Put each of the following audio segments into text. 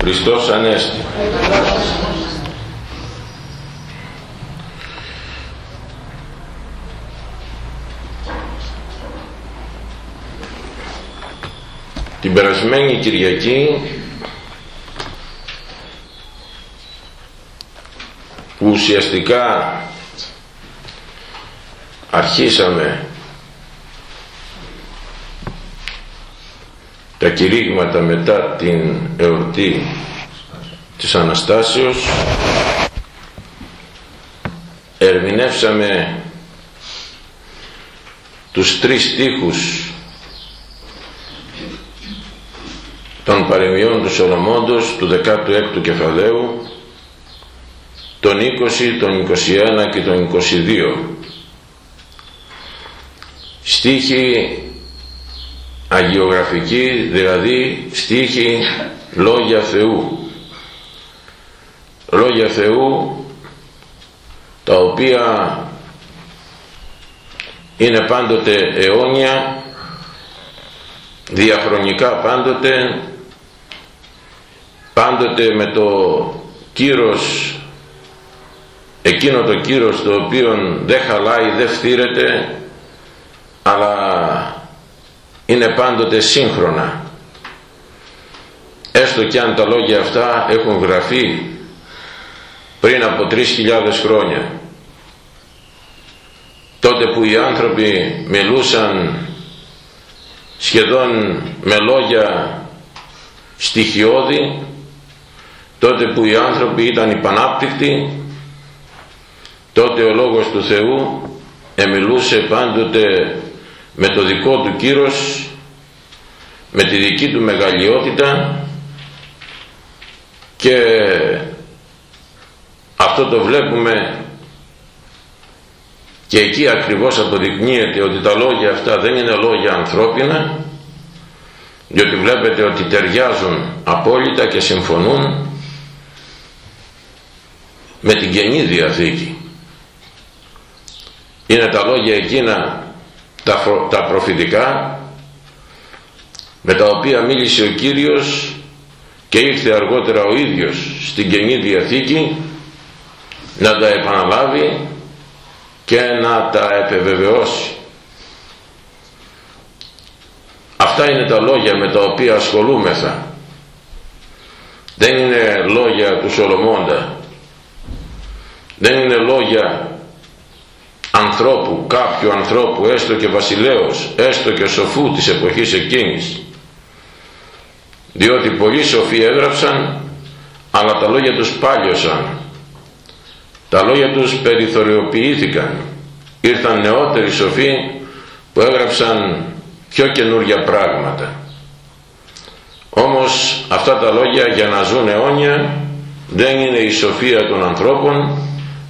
Χριστός Ανέστη. Την περασμένη Κυριακή που ουσιαστικά αρχίσαμε κηρύγματα μετά την εορτή της Αναστάσεως. Ερμηνεύσαμε τους τρεις στίχους των παρεμιών του Σολομώντος του 16ου κεφαλαίου τον 20, τον 21 και τον 22 στίχοι αγιογραφικοί δηλαδή στίχοι λόγια Θεού λόγια Θεού τα οποία είναι πάντοτε αιώνια διαχρονικά πάντοτε πάντοτε με το κύρος εκείνο το κύρος το οποίο δεν χαλάει, δεν φθήρεται αλλά είναι πάντοτε σύγχρονα. Έστω και αν τα λόγια αυτά έχουν γραφεί πριν από 3.000 χρόνια. Τότε που οι άνθρωποι μιλούσαν σχεδόν με λόγια στοιχειώδη τότε που οι άνθρωποι ήταν υπανάπτυκτοι τότε ο Λόγος του Θεού εμιλούσε πάντοτε με το δικό του κύρος με τη δική του μεγαλειότητα και αυτό το βλέπουμε και εκεί ακριβώς αποδεικνύεται ότι τα λόγια αυτά δεν είναι λόγια ανθρώπινα διότι βλέπετε ότι ταιριάζουν απόλυτα και συμφωνούν με την Καινή Διαθήκη. Είναι τα λόγια εκείνα τα, τα προφητικά με τα οποία μίλησε ο Κύριος και ήρθε αργότερα ο ίδιος στην Καινή Διαθήκη να τα επαναλάβει και να τα επιβεβαιώσει. Αυτά είναι τα λόγια με τα οποία ασχολούμεθα. Δεν είναι λόγια του Σολομώντα. Δεν είναι λόγια ανθρώπου, κάποιου ανθρώπου, έστω και βασιλέως, έστω και σοφού της εποχής εκείνης. Διότι πολλοί σοφοί έγραψαν, αλλά τα λόγια τους πάλιωσαν. Τα λόγια τους περιθωριοποιήθηκαν. Ήρθαν νεότεροι σοφοί που έγραψαν πιο καινούργια πράγματα. Όμως αυτά τα λόγια για να ζουν αιώνια δεν είναι η σοφία των ανθρώπων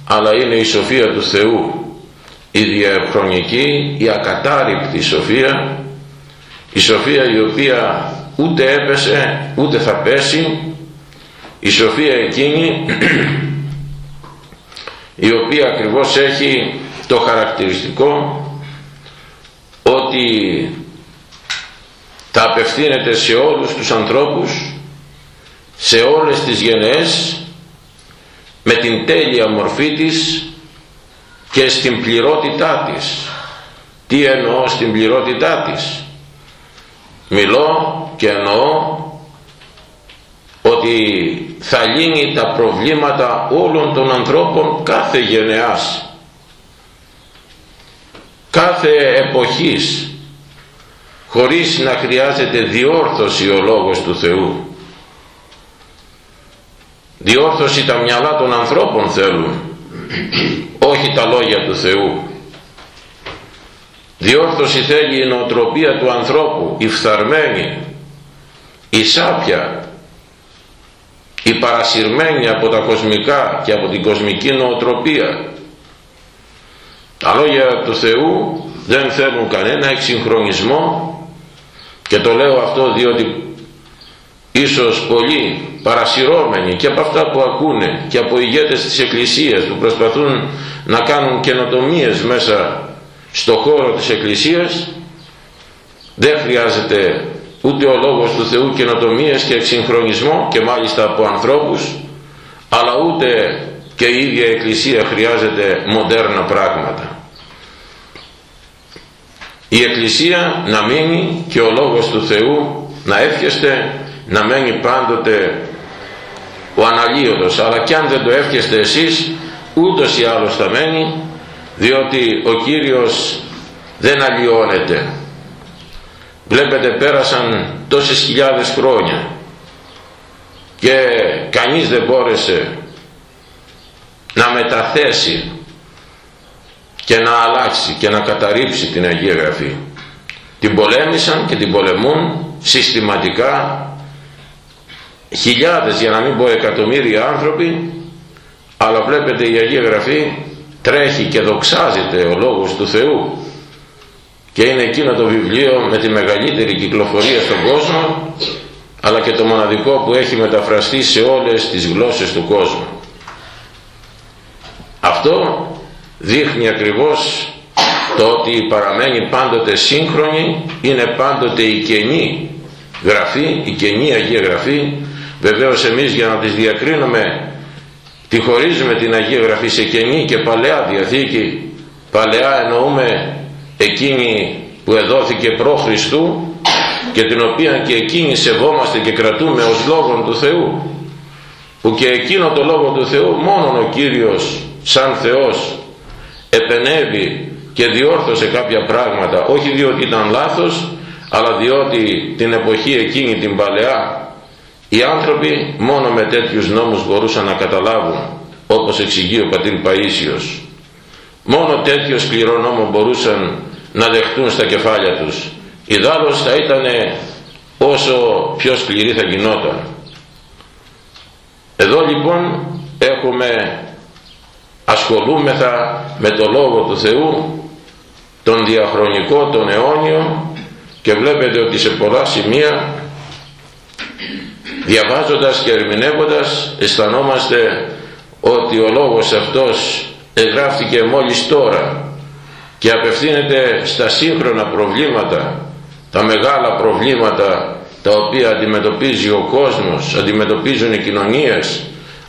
αλλά είναι η σοφία του Θεού η διαχρονική, η ακατάρρυπτη σοφία, η σοφία η οποία ούτε έπεσε ούτε θα πέσει, η σοφία εκείνη η οποία ακριβώς έχει το χαρακτηριστικό ότι θα απευθύνεται σε όλους τους ανθρώπους σε όλες τις γενναίες με την τέλεια μορφή της και στην πληρότητά της. Τι εννοώ στην πληρότητά της; Μιλώ και εννοώ ότι θα λύνει τα προβλήματα όλων των ανθρώπων κάθε γενεάς κάθε εποχής χωρίς να χρειάζεται διόρθωση ο Λόγος του Θεού. Διόρθωση τα μυαλά των ανθρώπων θέλουν όχι τα λόγια του Θεού διόρθωση θέλει η νοοτροπία του ανθρώπου η φθαρμένη η σάπια η παρασυρμένη από τα κοσμικά και από την κοσμική νοοτροπία. Τα λόγια του Θεού δεν θέλουν κανένα εξυγχρονισμό και το λέω αυτό διότι ίσως πολλοί παρασυρώμενοι και από αυτά που ακούνε και από ηγέτες της Εκκλησίας που προσπαθούν να κάνουν καινοτομίες μέσα στο χώρο της Εκκλησίας δεν χρειάζεται ούτε ο Λόγος του Θεού καινοτομίες και εξυγχρονισμό και μάλιστα από ανθρώπους αλλά ούτε και η ίδια Εκκλησία χρειάζεται μοντέρνα πράγματα. Η Εκκλησία να μείνει και ο Λόγος του Θεού να εύχεστε να μένει πάντοτε ο αναλύωτος αλλά και αν δεν το εύχεστε εσείς ούτως ή άλλως θα μένει διότι ο Κύριος δεν αλλοιώνεται. Βλέπετε πέρασαν τόσες χιλιάδες χρόνια και κανείς δεν μπόρεσε να μεταθέσει και να αλλάξει και να καταρρύψει την Αγία Γραφή. Την πολέμησαν και την πολεμούν συστηματικά χιλιάδες για να μην πω εκατομμύρια άνθρωποι αλλά βλέπετε η Αγία Γραφή τρέχει και δοξάζεται ο Λόγος του Θεού και είναι εκείνο το βιβλίο με τη μεγαλύτερη κυκλοφορία στον κόσμο αλλά και το μοναδικό που έχει μεταφραστεί σε όλες τις γλώσσες του κόσμου. Αυτό δείχνει ακριβώς το ότι παραμένει πάντοτε σύγχρονη είναι πάντοτε η καινή γραφή, η καινή Αγία Γραφή. Βεβαίως εμείς για να τις διακρίνουμε τη χωρίζουμε την Αγία Γραφή σε καινή και παλαιά Διαθήκη. Παλαιά εννοούμε εκείνη που εδόθηκε προ Χριστού και την οποία και εκείνη σεβόμαστε και κρατούμε ως Λόγον του Θεού. Που και εκείνο το Λόγο του Θεού μόνον ο Κύριος σαν Θεός επενέβη και διόρθωσε κάποια πράγματα. Όχι διότι ήταν λάθος αλλά διότι την εποχή εκείνη την παλαιά οι άνθρωποι μόνο με τέτοιους νόμους μπορούσαν να καταλάβουν όπως εξηγεί ο πατήρ Παΐσιος. Μόνο τέτοιο σκληρό νόμο μπορούσαν να δεχτούν στα κεφάλια τους. Ιδάλλως θα ήταν όσο πιο σκληρή θα γινόταν. Εδώ λοιπόν έχουμε ασχολούμεθα με το Λόγο του Θεού τον διαχρονικό, τον αιώνιο και βλέπετε ότι σε πολλά σημεία διαβάζοντας και ερμηνεύοντας αισθανόμαστε ότι ο λόγος αυτός εγγράφτηκε μόλις τώρα και απευθύνεται στα σύγχρονα προβλήματα τα μεγάλα προβλήματα τα οποία αντιμετωπίζει ο κόσμος αντιμετωπίζουν οι κοινωνίες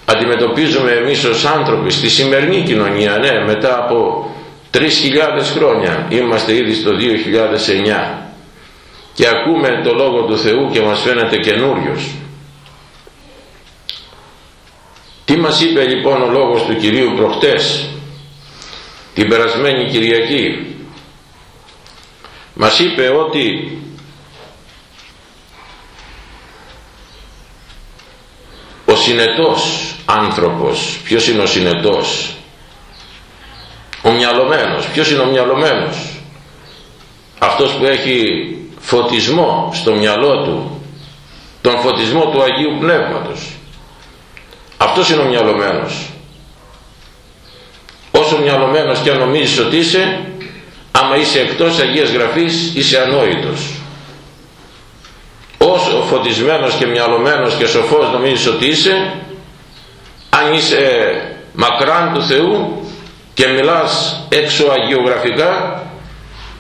αντιμετωπίζουμε εμείς ως άνθρωποι στη σημερινή κοινωνία ναι μετά από 3.000 χρόνια είμαστε ήδη στο 2009 και ακούμε το Λόγο του Θεού και μας φαίνεται καινούριος. Τι μας είπε λοιπόν ο Λόγος του Κυρίου προχτές την περασμένη Κυριακή; Μας είπε ότι ο συνετός άνθρωπος ποιος είναι ο συνετός; Ο μυαλωμένος. Ποιος είναι ο μυαλωμένος; Αυτός που έχει φωτισμό στο μυαλό του τον φωτισμό του Αγίου Πνεύματος αυτός είναι ο μυαλωμένος. Όσο μυαλωμένος και αν νομίζεις ότι είσαι άμα είσαι εκτός Αγίας Γραφής είσαι ανόητος. Όσο φωτισμένος και μυαλωμένος και σοφός νομίζεις ότι είσαι αν είσαι μακράν του Θεού και μιλάς έξω αγιογραφικά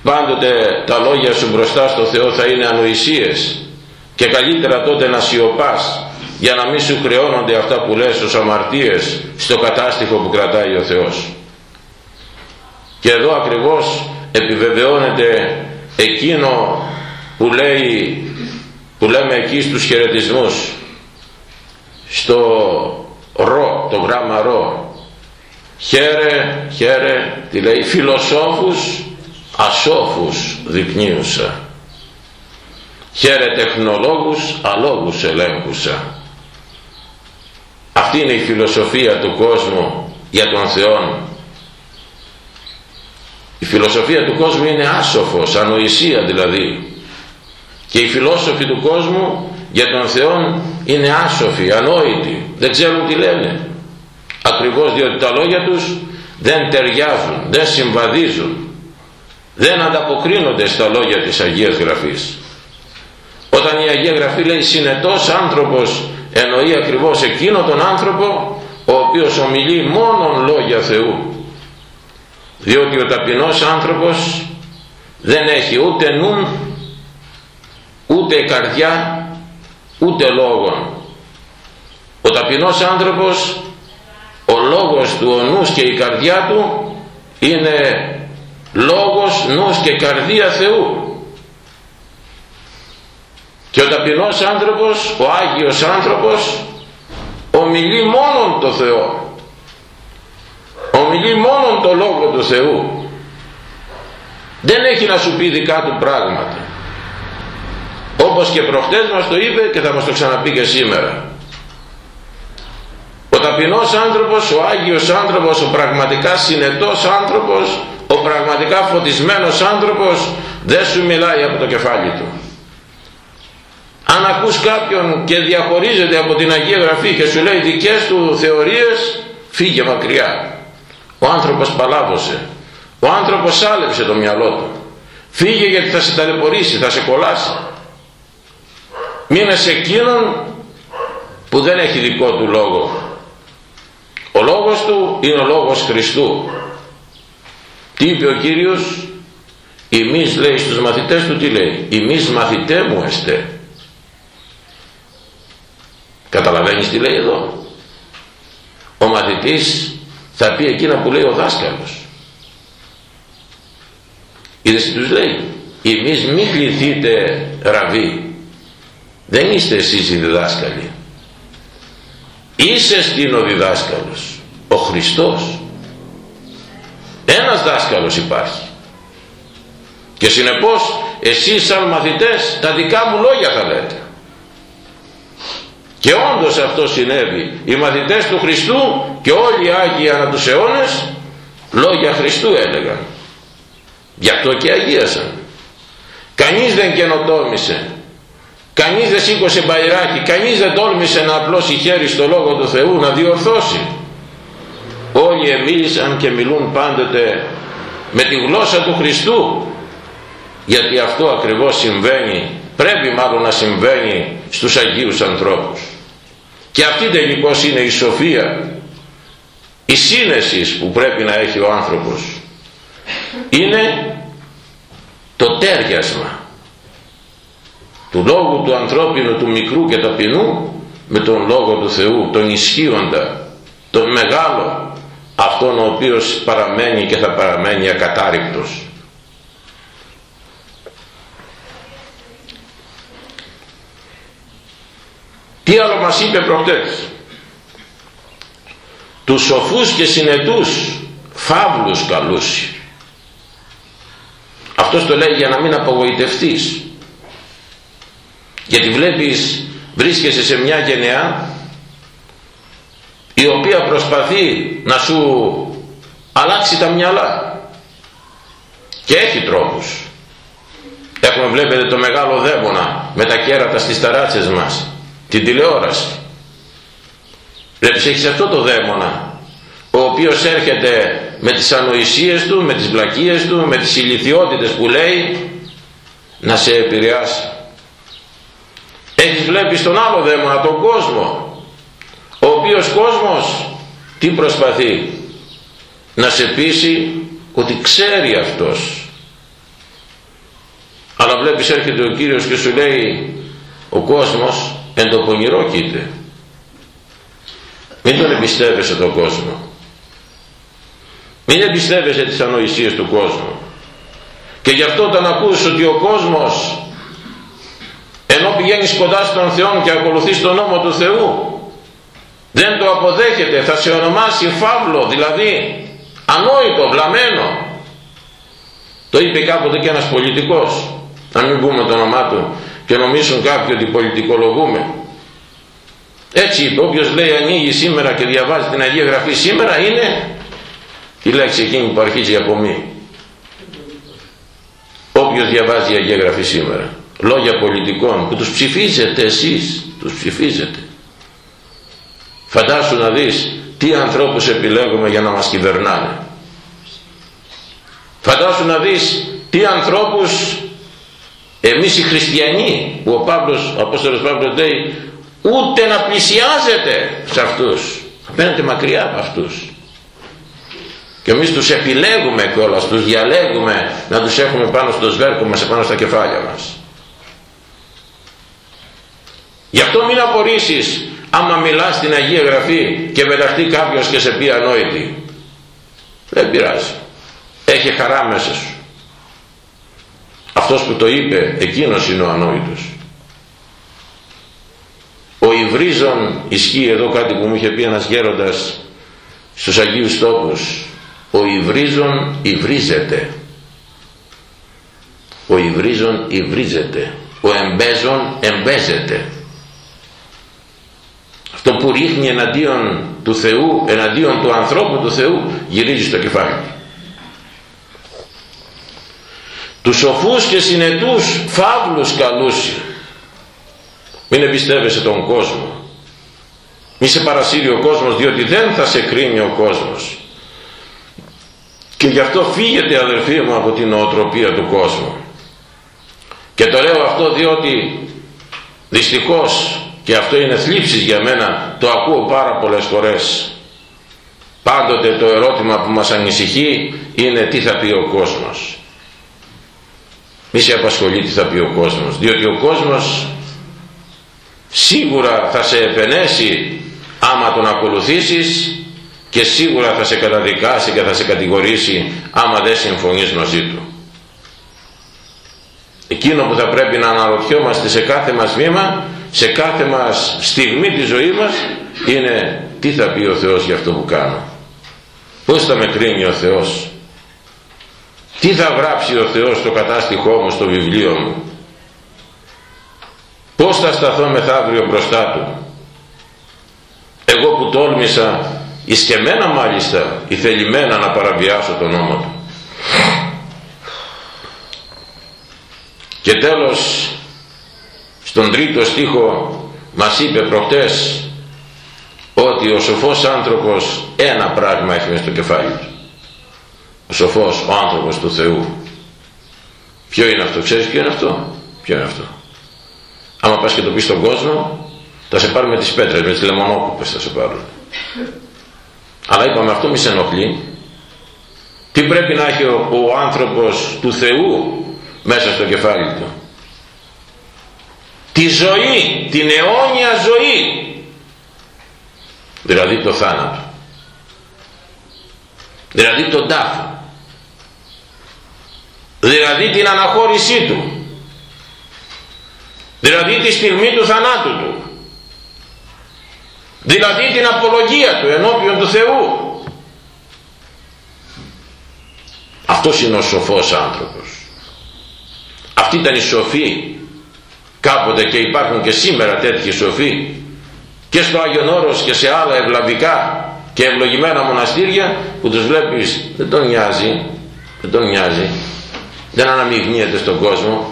πάντοτε τα λόγια σου μπροστά στο Θεό θα είναι ανοησίες και καλύτερα τότε να σιωπάς για να μην σου χρεώνονται αυτά που λες ως αμαρτίες στο κατάστοιχο που κρατάει ο Θεός. Και εδώ ακριβώς επιβεβαιώνεται εκείνο που λέει που λέμε εκεί στους χαιρετισμούς στο ρο, το γράμμα ρο χαίρε, χαίρε τι λέει φιλοσόφους ασόφους δεικνύουσα. Χαίρε τεχνολόγους αλόγους ελέγχουσα αυτή είναι η φιλοσοφία του κόσμου για τον Θεό η φιλοσοφία του κόσμου είναι άσοφος ανοησία δηλαδή. Και οι φιλόσοφοι του κόσμου για τον Θεό είναι άσοφοι, ανόητοι. Δεν ξέρουν τι λένε. Ακριβώς διότι τα λόγια τους δεν ταιριάζουν, δεν συμβαδίζουν. Δεν ανταποκρίνονται στα λόγια της Αγίας Γραφής. Όταν η Αγία Γραφή λέει συνετός άνθρωπος εννοεί ακριβώς εκείνο τον άνθρωπο ο οποίος ομιλεί μόνον λόγια Θεού. Διότι ο ταπεινός άνθρωπος δεν έχει ούτε νουν ούτε η καρδιά ούτε λόγων ο ταπεινός άνθρωπος ο λόγος του ο νους και η καρδιά του είναι λόγος, νους και καρδία Θεού και ο ταπεινός άνθρωπος, ο Άγιος άνθρωπος ομιλεί μόνον το Θεό. Ομιλεί μόνον το Λόγο του Θεού. Δεν έχει να σου πει δικά του πράγματα. Όπως και προχτές μας το είπε και θα μας το ξαναπεί και σήμερα. Ο ταπεινός άνθρωπος, ο Άγιος άνθρωπος, ο πραγματικά συνετός άνθρωπος, ο πραγματικά φωτισμένος άνθρωπος δεν σου μιλάει από το κεφάλι του. Αν ακούς κάποιον και διαχωρίζεται από την Αγία Γραφή και σου λέει δικές του θεωρίες, φύγε μακριά. Ο άνθρωπος παλάβωσε. Ο άνθρωπος άλεψε το μυαλό του. Φύγε γιατί θα σε ταλαιπωρήσει, θα σε κολλάσει. Μείνε σε εκείνον που δεν έχει δικό του λόγο ο λόγος του είναι ο λόγος Χριστού. Τι είπε ο Κύριος, εμείς λέει στους μαθητές του τι λέει, εμείς μαθητέ μου εστέ. Καταλαβαίνεις τι λέει εδώ; Ο μαθητής θα πει εκείνα που λέει ο δάσκαλος. Είδες τι τους λέει; Εμείς μην κληθείτε ραβή. Δεν είστε εσείς οι διδάσκαλοι είσαι στην ο διδάσκαλος ο Χριστός ένας δάσκαλος υπάρχει και συνεπώς εσείς σαν μαθητές τα δικά μου λόγια θα λέτε και όντως αυτό συνέβη. Οι μαθητές του Χριστού και όλοι οι Άγιοι ανά τους αιώνες λόγια Χριστού έλεγαν. Γι' αυτό και αγίασαν. Κανείς δεν καινοτόμησε. Κανείς δεν σήκωσε μπαϊράκι, κανείς δεν τόλμησε να απλώσει χέρι στο Λόγο του Θεού, να διορθώσει. Όλοι εμίλησαν και μιλούν πάντοτε με τη γλώσσα του Χριστού, γιατί αυτό ακριβώς συμβαίνει, πρέπει μάλλον να συμβαίνει στους Αγίους ανθρώπους. Και αυτή τελικώς είναι η σοφία, η σύνεση που πρέπει να έχει ο άνθρωπος. Είναι το τέριασμα του λόγου του ανθρώπινου του μικρού και ταπεινού με τον λόγο του Θεού τον ισχύοντα τον μεγάλο αυτόν ο οποίος παραμένει και θα παραμένει ακατάρριπτος τι άλλο μας είπε προχτές; Τους σοφούς και συνετούς φαύλους καλούς. Αυτός το λέει για να μην απογοητευτείς. Γιατί βλέπεις βρίσκεσαι σε μια γενεά η οποία προσπαθεί να σου αλλάξει τα μυαλά. Και έχει τρόπους. Έχουμε βλέπετε το μεγάλο δαίμονα με τα κέρατα στις ταράτσες μας την τηλεόραση. Βλέπεις έχεις αυτό το δαίμονα ο οποίος έρχεται με τις ανοησίες του, με τις βλακίες του, με τις ηλικιότητες που λέει να σε επηρεάσει. Έχεις βλέπει στον άλλο δαίμονα τον κόσμο ο οποίος κόσμος τι προσπαθεί; Να σε πείσει ότι ξέρει αυτός. Αλλά βλέπεις έρχεται ο Κύριος και σου λέει ο κόσμος εν το πονηρό κοίται μην τον εμπιστεύεσαι τον κόσμο. Μην εμπιστεύεσαι τις ανοησίες του κόσμου. Και γι' αυτό όταν ακούς ότι ο κόσμος ενώ πηγαίνεις κοντά στον Θεό και ακολουθείς τον νόμο του Θεού δεν το αποδέχεται θα σε ονομάσει φαύλο δηλαδή ανόητο, βλαμμένο. Το είπε κάποτε και ένας πολιτικός να μην πούμε το όνομά του και νομίζουν κάποιοι ότι πολιτικολογούμε. Έτσι είπε όποιος λέει ανοίγει σήμερα και διαβάζει την Αγία Γραφή σήμερα είναι τη λέξη εκείνη που αρχίζει από μη όποιος διαβάζει η Αγία Γραφή σήμερα λόγια πολιτικών που τους ψηφίζετε εσείς τους ψηφίζετε. Φαντάσου να δεις τι ανθρώπους επιλέγουμε για να μας κυβερνάνε. Φαντάσου να δεις τι ανθρώπους εμείς οι χριστιανοί που ο Παύλος, ο Απόστολος Παύλος λέει ούτε να πλησιάζετε σε αυτούς. Απέναντι μακριά από αυτούς. Και εμείς τους επιλέγουμε κιόλας, τους διαλέγουμε να τους έχουμε πάνω στο σβέρκο μας, πάνω στα κεφάλια μας. Γι' αυτό μην απορρίσεις άμα μιλάς στην Αγία Γραφή και μεταχτεί κάποιος και σε πει ανόητη. Δεν πειράζει. Έχει χαρά μέσα σου αυτός που το είπε εκείνος είναι ο ανόητος. Ο υβρίζων ισχύει εδώ κάτι που μου είχε πει ένας γέροντας στους Αγίους Τόπους. Ο υβρίζων υβρίζεται. Ο υβρίζων υβρίζεται. Ο εμπέζων εμπέζεται. Αυτό που ρίχνει εναντίον του Θεού εναντίον του ανθρώπου του Θεού γυρίζει στο κεφάλι τους σοφούς και συνετούς φαύλους καλούσι μην εμπιστεύεσαι τον κόσμο. Μη σε παρασύρει ο κόσμος διότι δεν θα σε κρίνει ο κόσμος. Και γι' αυτό φύγετε αδελφοί μου από την νοοτροπία του κόσμου. Και το λέω αυτό διότι δυστυχώς και αυτό είναι θλίψης για μένα το ακούω πάρα πολλές φορές. Πάντοτε το ερώτημα που μας ανησυχεί είναι τι θα πει ο κόσμος μη σε απασχολεί τι θα πει ο κόσμος διότι ο κόσμος σίγουρα θα σε επενέσει άμα τον ακολουθήσεις και σίγουρα θα σε καταδικάσει και θα σε κατηγορήσει άμα δεν συμφωνείς μαζί του. Εκείνο που θα πρέπει να αναρωτιόμαστε σε κάθε μας βήμα σε κάθε μας στιγμή της ζωής μας είναι τι θα πει ο Θεός για αυτό που κάνω. Πως θα με κρίνει ο Θεός τι θα γράψει ο Θεός στο κατάστοιχό μου στο βιβλίο μου; Πως θα σταθώ μεθαύριο μπροστά του; Εγώ που τόλμησα εις και μένα μάλιστα η θελημένα να παραβιάσω τον νόμο του. Και τέλος στον τρίτο στίχο μας είπε προχτές ότι ο σοφός άνθρωπος ένα πράγμα έχει μες στο κεφάλι του. ο σοφός, ο άνθρωπος του Θεού. Ποιο είναι αυτό, ξέρεις ποιο είναι αυτό; Ποιο είναι αυτό; Άμα πας και το πεις στον κόσμο θα σε πάρουν με τις πέτρες, με τις λεμονόκουπες θα σε πάρουν. Αλλά είπαμε αυτό μη σε ενοχλεί. Τι πρέπει να έχει ο, ο άνθρωπος του Θεού μέσα στο κεφάλι του; Τη ζωή, την αιώνια ζωή. Δηλαδή το θάνατο. Δηλαδή τον τάφο δηλαδή την αναχώρησή του. Δηλαδή τη στιγμή του θανάτου του. Δηλαδή την απολογία του ενώπιον του Θεού. Αυτός είναι ο σοφός άνθρωπος. Αυτή ήταν η σοφή. Κάποτε και υπάρχουν και σήμερα τέτοιοι σοφοί. Και στο Άγιον Όρος και σε άλλα ευλαβικά και ευλογημένα μοναστήρια που τους βλέπεις δεν τον νοιάζει δεν τον νοιάζει δεν αναμειγνύεται στον κόσμο.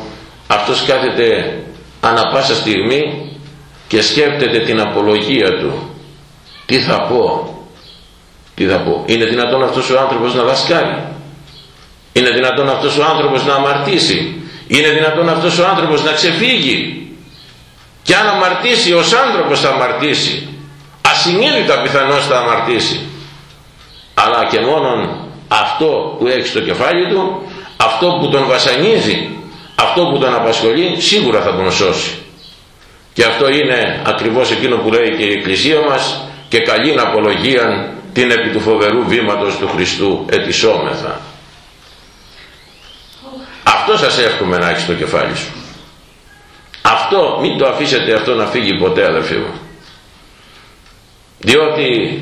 Αυτός κάθεται ανα πάσα στιγμή και σκέφτεται την απολογία του. Τι θα πω; Τι θα πω; Είναι δυνατόν αυτός ο άνθρωπος να δασκάλει; Είναι δυνατόν αυτός ο άνθρωπος να αμαρτήσει; Είναι δυνατόν αυτός ο άνθρωπος να ξεφύγει; Και αν αμαρτήσει ως άνθρωπος θα αμαρτήσει. Ασυνείδητα πιθανώς θα αμαρτήσει. Αλλά και μόνον αυτό που έχει στο κεφάλι του αυτό που τον βασανίζει αυτό που τον απασχολεί σίγουρα θα τον σώσει. Και αυτό είναι ακριβώς εκείνο που λέει και η Εκκλησία μας και καλήν απολογίαν την επί του φοβερού βήματος του Χριστού ετισόμεθα αυτό σας εύχομαι να έχεις στο κεφάλι σου. Αυτό μην το αφήσετε αυτό να φύγει ποτέ αδερφοί μου. Διότι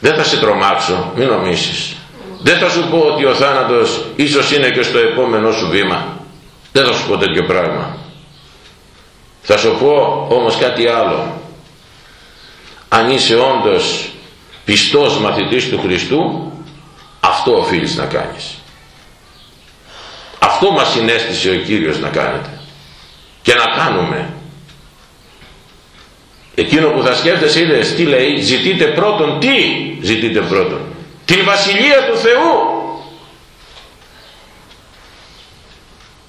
δεν θα σε τρομάξω μην νομίσεις δεν θα σου πω ότι ο θάνατος ίσως είναι και στο επόμενό σου βήμα. Δεν θα σου πω τέτοιο πράγμα. Θα σου πω όμως κάτι άλλο. Αν είσαι όντως πιστός μαθητής του Χριστού αυτό οφείλεις να κάνεις. Αυτό μας συνέστησε ο Κύριος να κάνετε. Και να κάνουμε. Εκείνο που θα σκέφτεσαι είναι τι λέει ζητείτε πρώτον τι; Ζητείτε πρώτον την Βασιλεία του Θεού.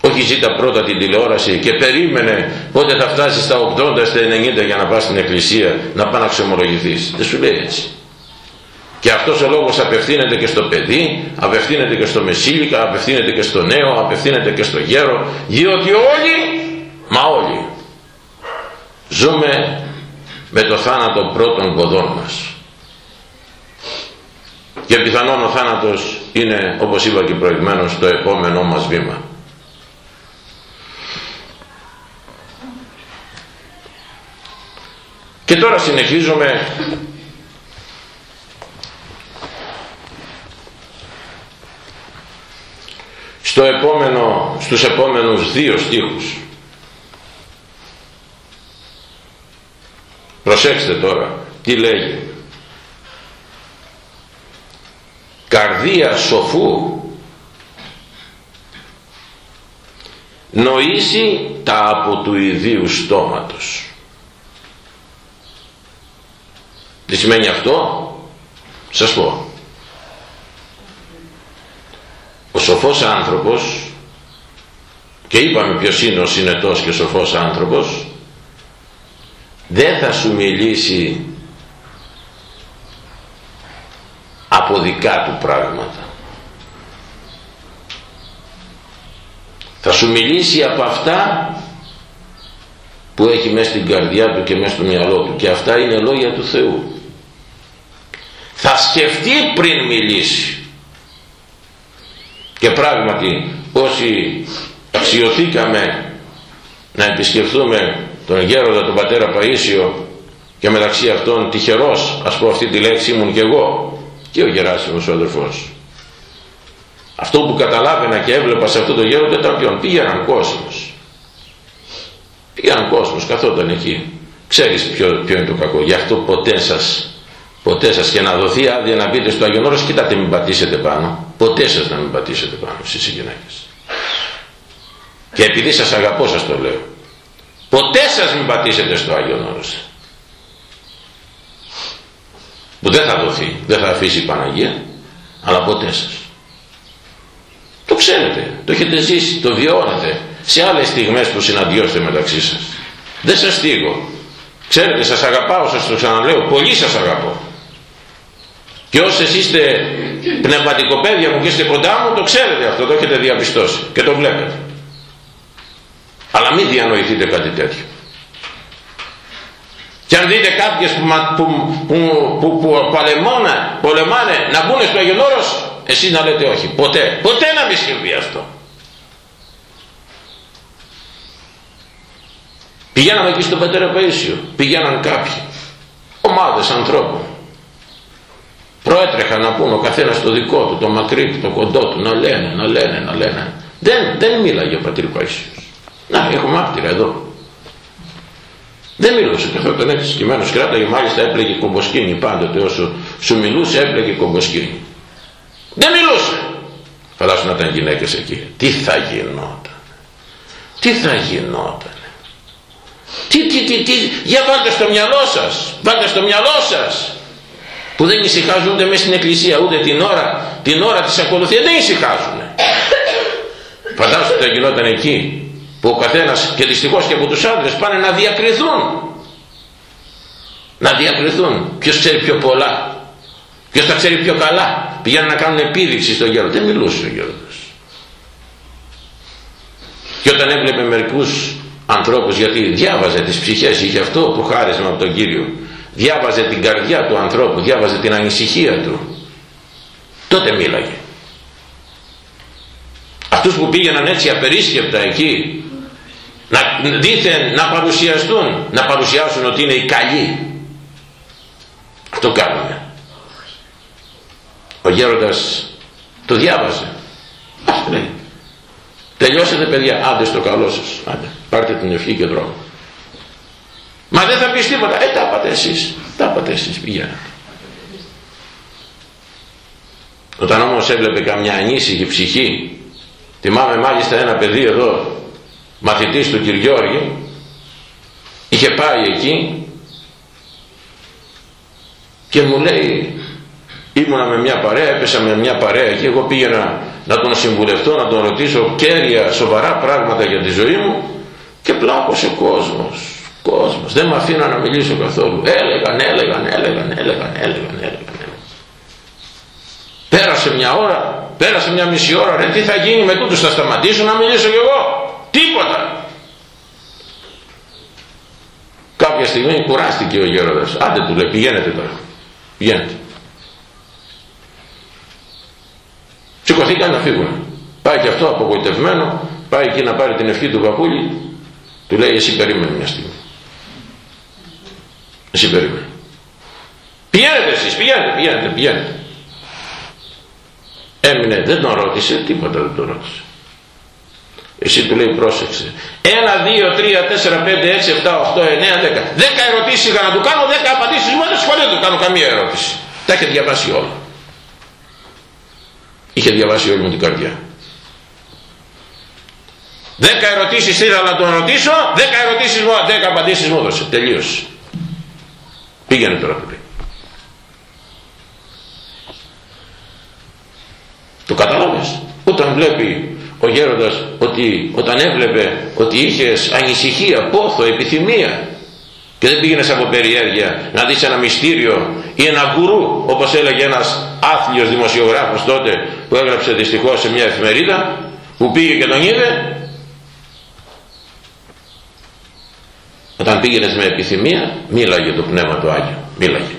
Όχι ζήτα πρώτα την τηλεόραση και περίμενε πότε θα φτάσεις στα 80 στα 90 για να πας στην εκκλησία να πάει να ξεμολογηθείς. Δεν σου λέει έτσι. Και αυτός ο λόγος απευθύνεται και στο παιδί απευθύνεται και στο μεσήλικα απευθύνεται και στο νέο απευθύνεται και στο γέρο διότι όλοι μα όλοι ζούμε με το θάνατο πρώτων ποδών μας και πιθανόν ο θάνατος είναι όπως είπα και προηγουμένως το επόμενό μας βήμα. Και τώρα συνεχίζουμε. Στο επόμενο, στους επόμενους δύο στίχους. Προσέξτε τώρα τι λέγει καρδία σοφού νοήσει τα από του ιδίου στόματος. Τι σημαίνει αυτό; Σας πω. Ο σοφός άνθρωπος και είπαμε ποιος είναι ο συνετός και σοφός άνθρωπος δεν θα σου μιλήσει από δικά του πράγματα. Θα σου μιλήσει από αυτά που έχει μέσα στην καρδιά του και μέσα στο μυαλό του. Και αυτά είναι λόγια του Θεού. Θα σκεφτεί πριν μιλήσει. Και πράγματι όσοι αξιοθήκαμε να επισκεφθούμε τον γέροντα τον πατέρα Παΐσιο και μεταξύ αυτών τυχερός ας πω αυτή τη λέξη ήμουν και εγώ και ο Γεράσιμος ο αδερφός. Αυτό που καταλάβαινα και έβλεπα σε αυτό το γέροντα ήταν ποιον. Πήγαιναν κόσμος. Πήγαιναν κόσμος καθόταν εκεί. Ξέρεις ποιο, ποιο είναι το κακό. Γι' αυτό ποτέ σας ποτέ σας. Και να δοθεί άδεια να μπείτε στο Άγιον Όρος κοίτατε μην πατήσετε πάνω. Ποτέ σας να μην πατήσετε πάνω στις γυναίκες. Και επειδή σας αγαπώ σας το λέω. Ποτέ σας μην πατήσετε στο Άγιον Όρος που δεν θα δοθεί δεν θα αφήσει η Παναγία αλλά ποτέ σας το ξέρετε το έχετε ζήσει, το βιώνετε σε άλλες στιγμές που συναντιώστε μεταξύ σας δεν σας στείλω ξέρετε σας αγαπάω σας το ξαναλέω πολύ σας αγαπώ και όσοι είστε πνευματικοπαίδια μου και είστε κοντά μου το ξέρετε αυτό, το έχετε διαπιστώσει και το βλέπετε. Αλλά μην διανοηθείτε κάτι τέτοιο. Και αν δείτε κάποιες που, που, που, που, που παλεμάνε, πολεμάνε να μπουν στο Αγιον Όρος, εσείς να λέτε όχι. Ποτέ. Ποτέ να μην συμβεί αυτό. Πηγαίναμε εκεί στον Πατέρα Παΐσιο. Πηγαίναν κάποιοι. Ομάδες ανθρώπων προέτρεχαν να πούν ο καθένας το δικό του, το μακρύ του, το κοντό του, να λένε, να λένε, να λένε. Δεν, δεν μίλαγε ο πατήρ Παΐσιος. Να, έχω μάρτυρα εδώ. Δεν μιλούσε καθόταν έτσι σκημένος κράταγε, μάλιστα έπλεγε κομποσκίνη πάντοτε όσο σου μιλούσε έπλεγε κομποσκίνη. Δεν μιλούσε. Φαντάσου να ήταν γυναίκες εκεί. Τι θα γινόταν; Τι θα γινόταν; Τι, τι, τι, τι, για βάλτε στο μυαλό σας. Βάλτε στο μυαλό σας που δεν ησυχάζουν ούτε μέσα στην εκκλησία ούτε την ώρα, την ώρα της ακολουθίας δεν ησυχάζουν φαντάζομαι ότι θα γινόταν εκεί που ο καθένας και δυστυχώς και από τους άντρες πάνε να διακριθούν. Να διακριθούν. Ποιος ξέρει πιο πολλά. Ποιος θα ξέρει πιο καλά. Πηγαίνουν να κάνουν επίδειξη στον γέρο. Δεν μιλούσε ο γέροντας. Και όταν έβλεπε μερικούς ανθρώπους γιατί διάβαζε τις ψυχές είχε αυτό που χάρισμα από τον Κύριο. Διάβαζε την καρδιά του ανθρώπου διάβαζε την ανησυχία του. Τότε μίλαγε. Αυτούς που πήγαιναν έτσι απερίσκεπτα εκεί να δήθεν να παρουσιαστούν να παρουσιάσουν ότι είναι οι καλοί. Αυτό κάνουμε. Ο γέροντας το διάβαζε. Άστε, τελειώσετε παιδιά. Άντε στο καλό σας. Άντε. Πάρτε την ευχή και δρόμο. Μα δεν θα πεις τίποτα. Ε, τα είπατε εσείς. Τα είπατε εσείς. Πηγαίνετε. Όταν όμως έβλεπε καμιά ανήσυχη ψυχή, θυμάμαι μάλιστα ένα παιδί εδώ, μαθητής του Κυριώργη, είχε πάει εκεί και μου λέει, ήμουνα με μια παρέα, έπεσα με μια παρέα και εγώ πήγαινα να τον συμβουλευτώ, να τον ρωτήσω κέρια, σοβαρά πράγματα για τη ζωή μου και πλάκωσε ο κόσμος κόσμος. Δεν με αφήνω να μιλήσω καθόλου. Έλεγαν έλεγαν έλεγαν έλεγαν έλεγαν έλεγαν πέρασε μια ώρα πέρασε μια μισή ώρα ρε τι θα γίνει με τούτους θα σταματήσω να μιλήσω κι εγώ τίποτα. Κάποια στιγμή κουράστηκε ο γέροντας. Άντε του λέει πηγαίνετε τώρα. Πηγαίνετε. Σηκωθήκαν να φύγουν. Πάει και αυτό απογοητευμένο πάει εκεί να πάρει την ευχή του παππούλη. Του λέει εσύ περίμενε μια στιγμή εσύ περίμενε. Πηγαίνετε εσείς πηγαίνετε πηγαίνετε πηγαίνετε έμεινε δεν τον ρώτησε τίποτα δεν τον ρώτησε εσύ του λέει πρόσεξε. 1, 2, 3, 4, 5, 6, 7, 8, 9, 10. 10 ερωτήσεις είχα να του κάνω, 10 απαντήσεις μου δεν σχολείο του κάνω καμία ερώτηση. Τα είχε διαβάσει όλα. Είχε διαβάσει όλη μου την καρδιά. 10 ερωτήσεις ήθελα να τον ρωτήσω, 10 ερωτήσεις μου, 10 απαντήσεις μου έδωσε. Τελείωσε. Πήγαινε τώρα που λέει. Το κατάλαβες. Όταν βλέπει ο γέροντας ότι όταν έβλεπε ότι είχες ανησυχία, πόθο, επιθυμία και δεν πήγαινες από περιέργεια να δεις ένα μυστήριο ή ένα γκουρού όπως έλεγε ένας άθλιος δημοσιογράφος τότε που έγραψε δυστυχώς σε μια εφημερίδα που πήγε και τον είδε όταν πήγαινες με επιθυμία μίλαγε το Πνεύμα του Άγιο μίλαγε.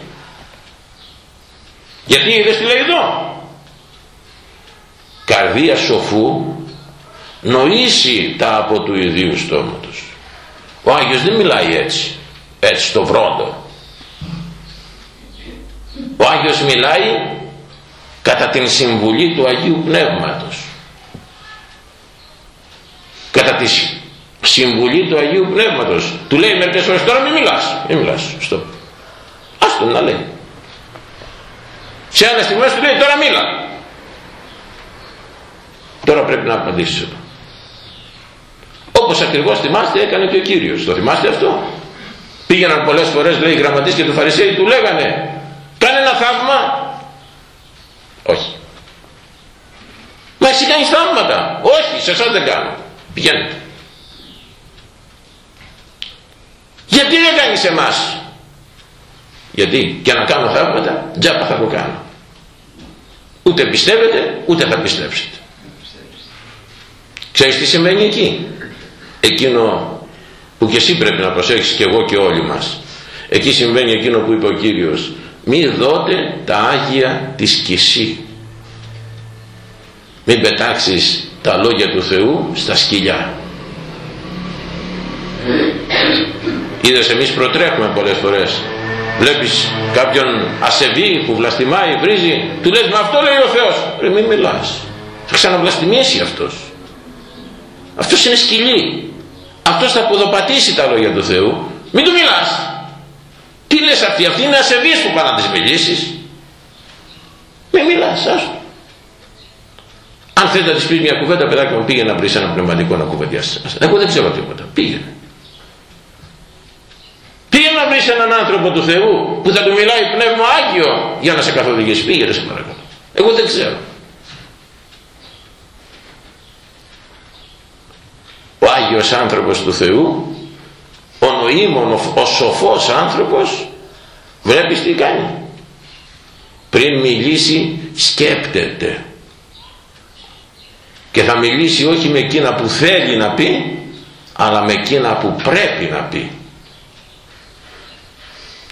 Γιατί είδες τι λέει εδώ; Καρδία σοφού νοήσει τα από του ιδίου στόματος. Ο Άγιος δεν μιλάει έτσι έτσι στο βρόντο. Ο Άγιος μιλάει κατά την συμβουλή του Αγίου Πνεύματος. Κατά τη συμβουλή του Αγίου Πνεύματος. Του λέει μερικές φορές τώρα μην μιλάς μην μιλάς στο άστον να λέει. Σε άλλες στιγμές του λέει τώρα μίλα τώρα πρέπει να απαντήσεις εδώ όπως ακριβώς θυμάστε έκανε και ο Κύριος. Το θυμάστε αυτό; Πήγαιναν πολλές φορές λέει οι γραμματείς και του Φαρισαίοι του λέγανε κάνε ένα θαύμα όχι. Μα εσύ κάνεις θαύματα. Όχι σε εσάς δεν κάνω. Πηγαίνετε. Γιατί δεν κάνεις εμάς; Γιατί και να κάνω θαύματα τζάπα θα το κάνω. Ούτε πιστεύετε ούτε θα πιστέψετε ξέρεις τι σημαίνει εκεί; Εκείνο που και εσύ πρέπει να προσέξεις και εγώ και όλοι μας. Εκεί συμβαίνει εκείνο που είπε ο Κύριος. Μη δότε τα Άγια της Κισή. Μην πετάξεις τα λόγια του Θεού στα σκυλιά. Είδες εμείς προτρέχουμε πολλές φορές. Βλέπεις κάποιον ασεβή που βλαστημάει, βρίζει του λες με αυτό λέει ο Θεός ρε μην μιλάς. Θα ξαναβλαστημίσει αυτός. Αυτός είναι σκυλί αυτός θα αποδοπατήσει τα λόγια του Θεού. Μην του μιλάς. Τι λες αυτή αυτή είναι ασεβής που πάνε να τις μιλήσεις. Μην μιλάς άστο αν θες να της πεις μια κουβέντα παιδάκι μου πήγαινε να βρεις ένα πνευματικό να κουβεντιάσεις. Εγώ δεν ξέρω τίποτα. Πήγαινε. Πήγαινε να βρεις έναν άνθρωπο του Θεού που θα του μιλάει πνεύμα Άγιο για να σε καθοδηγήσει. Πήγαινε σε παρακαλώ. Εγώ δεν ξέρω ο Άγιος άνθρωπος του Θεού ο νοήμων, ο σοφός άνθρωπος βλέπεις τι κάνει. Πριν μιλήσει σκέπτεται. Και θα μιλήσει όχι με εκείνα που θέλει να πει αλλά με εκείνα που πρέπει να πει.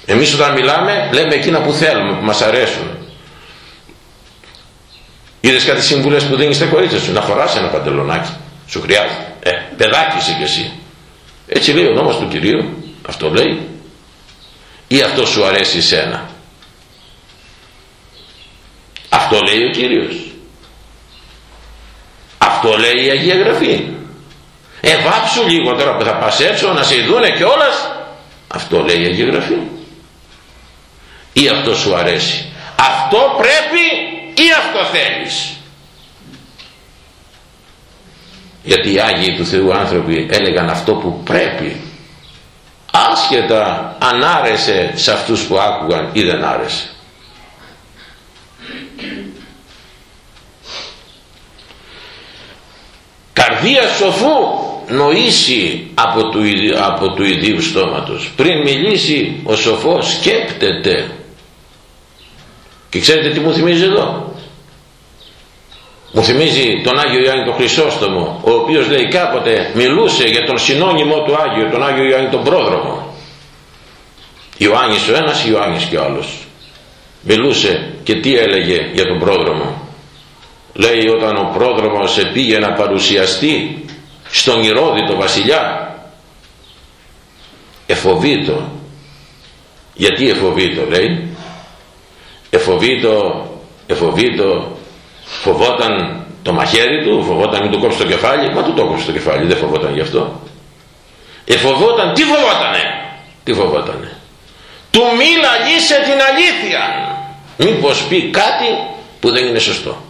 Εμείς όταν μιλάμε λέμε εκείνα που θέλουμε που μας αρέσουν. Είδες κάτι συμβουλές που δίνεις στα κορίτσια σου να φοράς ένα παντελονάκι. Σου χρειάζεται. ε, παιδάκι είσαι κι εσύ. Έτσι λέει ο νόμος του Κυρίου αυτό λέει. Ή αυτό σου αρέσει σένα αυτό λέει ο Κύριος. Αυτό λέει η Αγία Γραφή. Εβάψου λίγο τώρα που θα πας έξω να σε δούνε και όλας αυτό λέει η Αγία Γραφή. Ή αυτό σου αρέσει. Αυτό πρέπει ή αυτό θέλεις γιατί οι Άγιοι του Θεού άνθρωποι έλεγαν αυτό που πρέπει. Άσχετα αν άρεσε σε αυτούς που άκουγαν ή δεν άρεσε. Καρδία σοφού νοήσει από του, από του ιδίου στόματος. Πριν μιλήσει ο σοφός σκέπτεται. Και ξέρετε τι μου θυμίζει εδώ; Μου θυμίζει τον Άγιο Ιωάννη τον Χρυσόστομο ο οποίος λέει κάποτε μιλούσε για τον συνώνυμο του Άγιο τον Άγιο Ιωάννη τον Πρόδρομο Ιωάννης ο ένας Ιωάννης και ο άλλος. Μιλούσε και τι έλεγε για τον πρόδρομο. Λέει όταν ο πρόδρομος επήγε να παρουσιαστεί στον Ηρώδη βασιλιά εφοβήτω γιατί εφοβήτω λέει; Εφοβήτω εφοβήτω φοβόταν το μαχαίρι του φοβόταν μην του κόψει το κεφάλι. Μα του το κόψει το κεφάλι δεν φοβόταν γι' αυτό. Εφοβόταν τι φοβότανε; Τι φοβότανε; Του μη λαγίσε την αλήθεια. Μήπως πει κάτι που δεν είναι σωστό.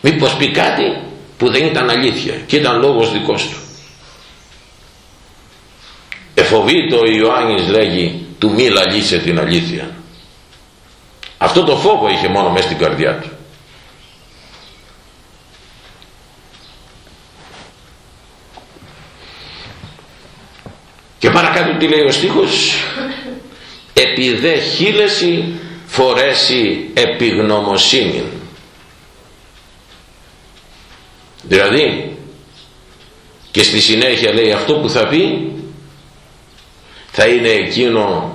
Μήπως πει κάτι που δεν ήταν αλήθεια και ήταν λόγος δικός του. Εφοβείται ο Ιωάννης λέγει του μη λαλήσε την αλήθεια αυτό το φόβο είχε μόνο μέσα στην καρδιά του. Και παρακάτω τι λέει ο στίχος; Επί δε χίλεση φορέσει επιγνωμοσύνη δηλαδή και στη συνέχεια λέει αυτό που θα πει θα είναι εκείνο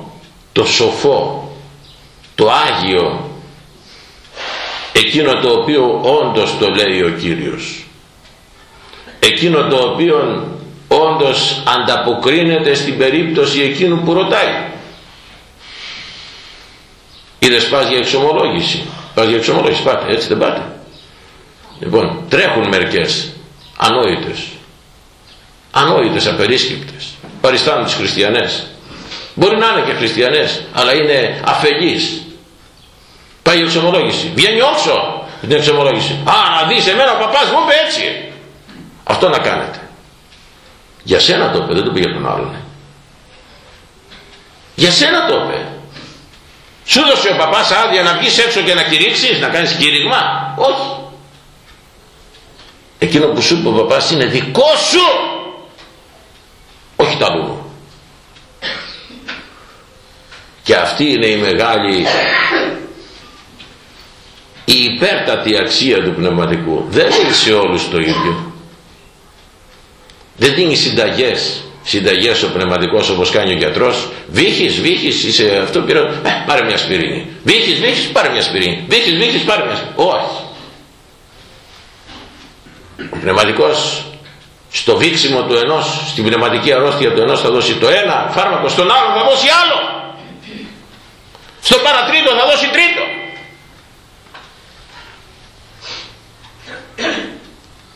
το σοφό το Άγιο εκείνο το οποίο όντως το λέει ο Κύριος. Εκείνο το οποίο όντως ανταποκρίνεται στην περίπτωση εκείνου που ρωτάει. Είδες πας για εξομολόγηση. Πας για εξομολόγηση. Πάτε έτσι δεν πάτε. Λοιπόν τρέχουν μερικές ανόητες. Ανόητες απερίσκεπτες. Παριστάνουν τις χριστιανές. Μπορεί να είναι και χριστιανές αλλά είναι αφελείς πάει η εξομολόγηση. Βγαίνει όξο την εξομολόγηση. Α να δεις εμένα ο παπάς μου είπε έτσι. Αυτό να κάνετε. Για σένα το είπε δεν το είπε για τον άλλον. Για σένα το είπε. Σου δώσε ο παπάς άδεια να βγεις έξω και να κηρύξεις να κάνεις κήρυγμα; Όχι. Εκείνο που σου είπε ο παπάς είναι δικό σου όχι τα αλλού και αυτή είναι η μεγάλη η υπέρτατη αξία του πνευματικού δεν είναι σε όλους το ίδιο. Δεν δίνει συνταγές. Συνταγές ο πνευματικός όπως κάνει ο γιατρός. Βύχεις, βύχεις, είσαι αυτό πήρα ε, πάρε μια σπυρίνη. Βύχεις, βύχεις, πάρε μια σπυρίνη. Βύχεις, βύχεις, πάρε μια σπυρίνη. Όχι. Ο πνευματικός στο βήξιμο του ενός στην πνευματική αρρώστια του ενός θα δώσει το ένα φάρμακο στον άλλο θα δώσει άλλο. Στο παρατρίτο θα δώσει τρίτο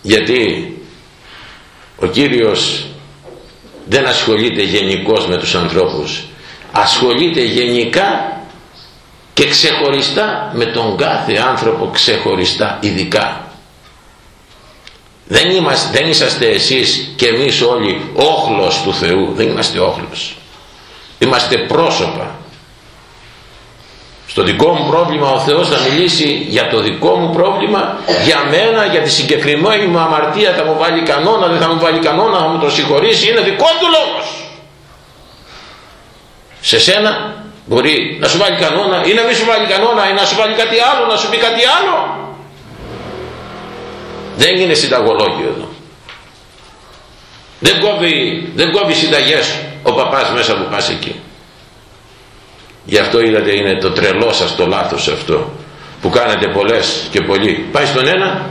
γιατί ο Κύριος δεν ασχολείται γενικώς με τους ανθρώπους. Ασχολείται γενικά και ξεχωριστά με τον κάθε άνθρωπο ξεχωριστά ειδικά. Δεν, είμαστε, δεν είσαστε εσείς και εμείς όλοι όχλος του Θεού. Δεν είμαστε όχλος. Είμαστε πρόσωπα στο δικό μου πρόβλημα ο Θεός θα μιλήσει για το δικό μου πρόβλημα για μένα, για τη συγκεκριμένη μου αμαρτία θα μου βάλει κανόνα, δεν θα μου βάλει κανόνα, θα μου το συγχωρήσει, είναι δικό του λόγος. Σε σένα μπορεί να σου βάλει κανόνα ή να μην σου βάλει κανόνα ή να σου βάλει κάτι άλλο, να σου πει κάτι άλλο. Δεν είναι συνταγολόγιο εδώ. Δεν κόβει, δεν κόβει συνταγές ο παπάς μέσα που πας εκεί. Γι' αυτό είδατε είναι το τρελό σας το λάθος αυτό που κάνετε πολλές και πολλοί. Πάει στον ένα,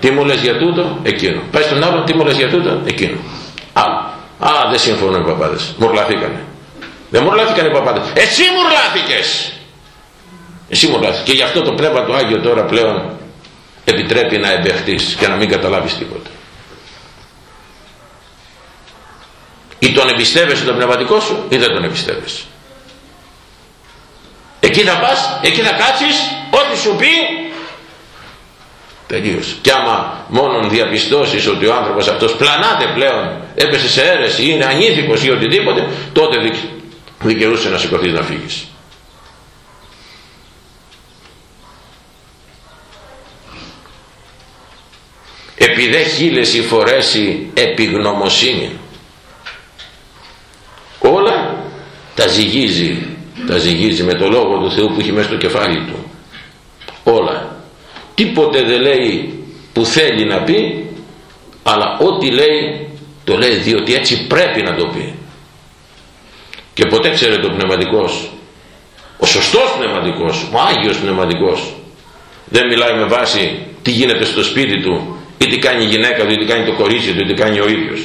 τι μου λες για τούτο, εκείνο. Πάει στον άλλο, τι μου λες για τούτο, εκείνο. Άλλο. Α, δεν συμφωνούν οι παπάδες. Μουρλαθήκανε. Δεν μουρλάθηκαν οι παπάδες. Εσύ μουρλάθηκες. Εσύ μουρλάθηκες. Και γι' αυτό το πνεύμα του Άγιο τώρα πλέον επιτρέπει να εμπεχτείς και να μην καταλάβεις τίποτα. Ή τον εμπιστεύεσαι τον πνευματικό σου ή δεν τον εμπιστεύεσαι. Εκεί θα πας, εκεί θα κάτσεις, ό,τι σου πει τελείωσε. Και άμα μόνον διαπιστώσεις ότι ο άνθρωπος αυτός πλανάται πλέον, έπεσε σε αίρεση, είναι ανήθικος ή οτιδήποτε, τότε δικαιούσε να σηκωθείς να φύγεις. Επί χίλες η φορέσει επιγνωμοσύνη. Όλα τα ζυγίζει τα ζυγίζει με το λόγο του Θεού που έχει μέσα στο κεφάλι του. Όλα. Τίποτε δεν λέει που θέλει να πει αλλά ό,τι λέει το λέει διότι έτσι πρέπει να το πει. Και ποτέ ξέρετε ο πνευματικός ο σωστός πνευματικός ο Άγιος πνευματικός δεν μιλάει με βάση τι γίνεται στο σπίτι του ή τι κάνει η γυναίκα του ή τι κάνει το κορίτσι του ή τι κάνει ο ίδιος.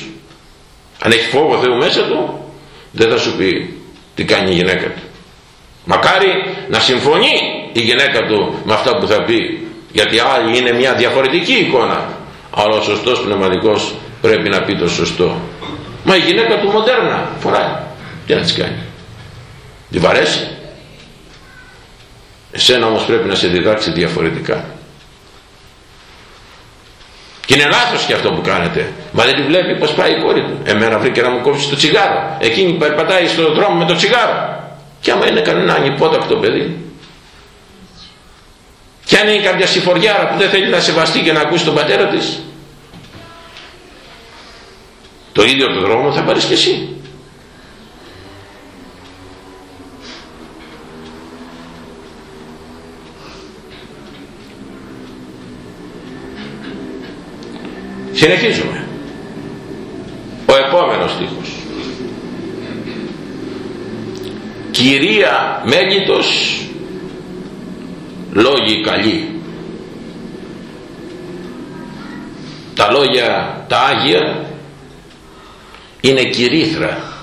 Αν έχει φόβο Θεού μέσα του δεν θα σου πει τι κάνει η γυναίκα του μακάρι να συμφωνεί η γυναίκα του με αυτά που θα πει γιατί άλλη είναι μια διαφορετική εικόνα. Αλλά ο σωστός πνευματικός πρέπει να πει το σωστό. Μα η γυναίκα του μοντέρνα φοράει τι να της κάνει. Την βαρέσει εσένα όμως πρέπει να σε διδάξει διαφορετικά. Και είναι λάθος και αυτό που κάνετε. Μα δεν τη βλέπει πως πάει η κόρη του. Εμένα βρήκε να μου κόψει το τσιγάρο. Εκείνη περπατάει στον δρόμο με το τσιγάρο και άμα είναι κανένα ανυπότακτο παιδί. Και αν είναι κάποια συφοριάρα που δεν θέλει να σεβαστεί και να ακούσει τον πατέρα της. Το ίδιο το δρόμο θα πάρεις και εσύ. Συνεχίζουμε. Ο επόμενος στίχος κυρία μέλητος λόγοι καλοί. Τα λόγια τα Άγια είναι κυρίθρα.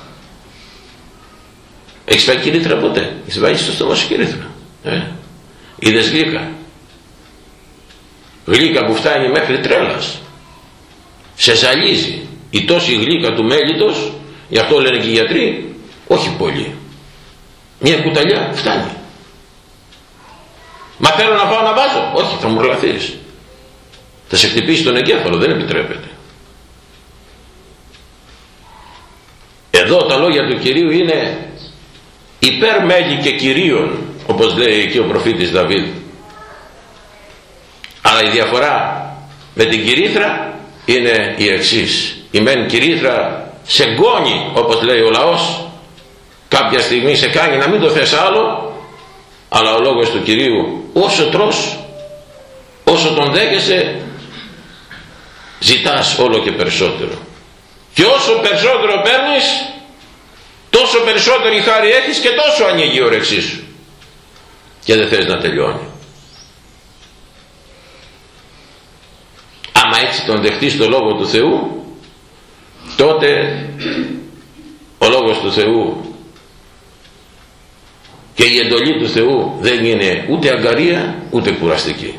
Έχεις πάει κυρίθρα ποτέ; Έχεις πάει στο στόμα σου κυρίθρα. Ε; είδες γλύκα; Γλύκα που φτάνει μέχρι τρέλας. Σε ζαλίζει. Η τόση γλύκα του μέλιτος γι' αυτό λένε και οι γιατροί όχι πολύ μια κουταλιά φτάνει. Μα θέλω να πάω να βάζω. Όχι θα μου ρολαθείς θα σε χτυπήσει τον εγκέφαλο δεν επιτρέπεται. Εδώ τα λόγια του Κυρίου είναι υπέρ μέλη και κυρίων όπως λέει εκεί ο προφήτης Δαβίδ. Αλλά η διαφορά με την κυρίθρα είναι η εξής. Η μεν κυρίθρα σε γκώνει όπως λέει ο λαός κάποια στιγμή σε κάνει να μην το θες άλλο αλλά ο λόγος του Κυρίου όσο τρως όσο τον δέχεσαι ζητάς όλο και περισσότερο. Και όσο περισσότερο παίρνεις τόσο περισσότερη χάρη έχεις και τόσο ανοίγει η όρεξή σου. Και δεν θες να τελειώνει. Άμα έτσι τον δεχτείς το Λόγο του Θεού τότε ο Λόγος του Θεού και η εντολή του Θεού δεν είναι ούτε αγκαρία ούτε κουραστική.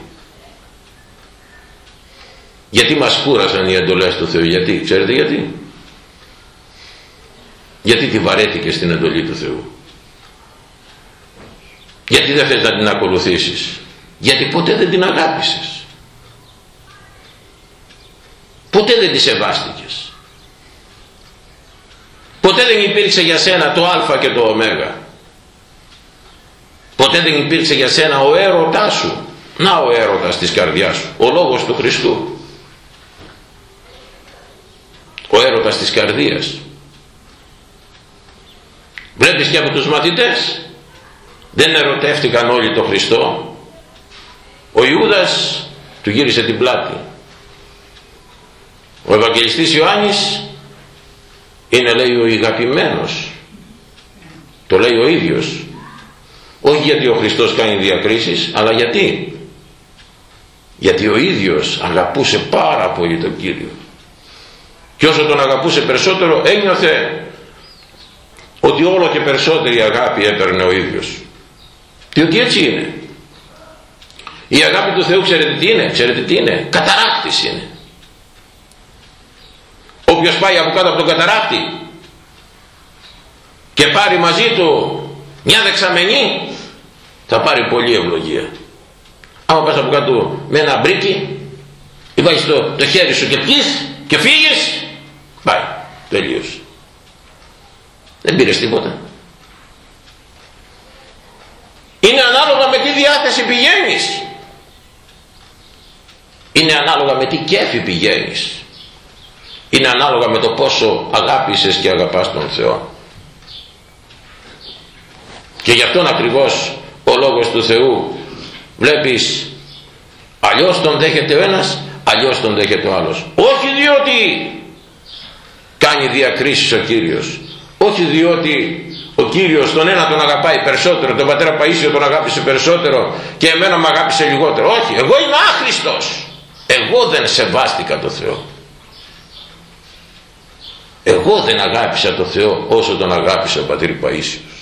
Γιατί μας κούρασαν οι εντολές του Θεού γιατί ξέρετε γιατί; Γιατί τη βαρέθηκε στην εντολή του Θεού. Γιατί δεν θες να την ακολουθήσεις. Γιατί ποτέ δεν την αγάπησες. Ποτέ δεν τη σεβάστηκες. Ποτέ δεν υπήρξε για σένα το α και το ω ποτέ δεν υπήρξε για σένα ο έρωτάς σου. Να ο έρωτας της καρδιάς σου. Ο λόγος του Χριστού. Ο έρωτας της καρδίας. Βλέπεις και από τους μαθητές. Δεν ερωτεύτηκαν όλοι τον Χριστό. Ο Ιούδας του γύρισε την πλάτη. Ο Ευαγγελιστής Ιωάννης είναι λέει ο ηγαπημένος. Το λέει ο ίδιος όχι γιατί ο Χριστός κάνει διακρίσεις αλλά γιατί. Γιατί ο ίδιος αγαπούσε πάρα πολύ τον Κύριο. Και όσο τον αγαπούσε περισσότερο ένιωθε ότι όλο και περισσότερη αγάπη έπαιρνε ο ίδιος. Διότι έτσι είναι. Η αγάπη του Θεού ξέρετε τι είναι ξέρετε τι είναι. Καταράκτης είναι. Όποιος πάει από κάτω από τον καταράκτη και πάρει μαζί του μια δεξαμενή θα πάρει πολλή ευλογία. Άμα πας από κάτω με ένα μπρίκι ή βάζεις το, το χέρι σου και πιείς και φύγεις πάει τελείωσε δεν πήρες τίποτα. Είναι ανάλογα με τι διάθεση πηγαίνεις. Είναι ανάλογα με τι κέφι πηγαίνεις. Είναι ανάλογα με το πόσο αγάπησες και αγαπάς τον Θεό. Και γι' αυτόν ακριβώς ο Λόγος του Θεού. Βλέπεις αλλιώς τον δέχεται ο ένας αλλιώς τον δέχεται ο άλλος. Όχι διότι κάνει διακρίσεις ο Κύριος. Όχι διότι ο Κύριος τον ένα τον αγαπάει περισσότερο τον πατέρα Παΐσιο τον αγάπησε περισσότερο και εμένα με αγάπησε λιγότερο. Όχι εγώ είμαι άχρηστος. Εγώ δεν σεβάστηκα το Θεό. Εγώ δεν αγάπησα το Θεό όσο τον αγάπησε ο πατήρ Παΐσιος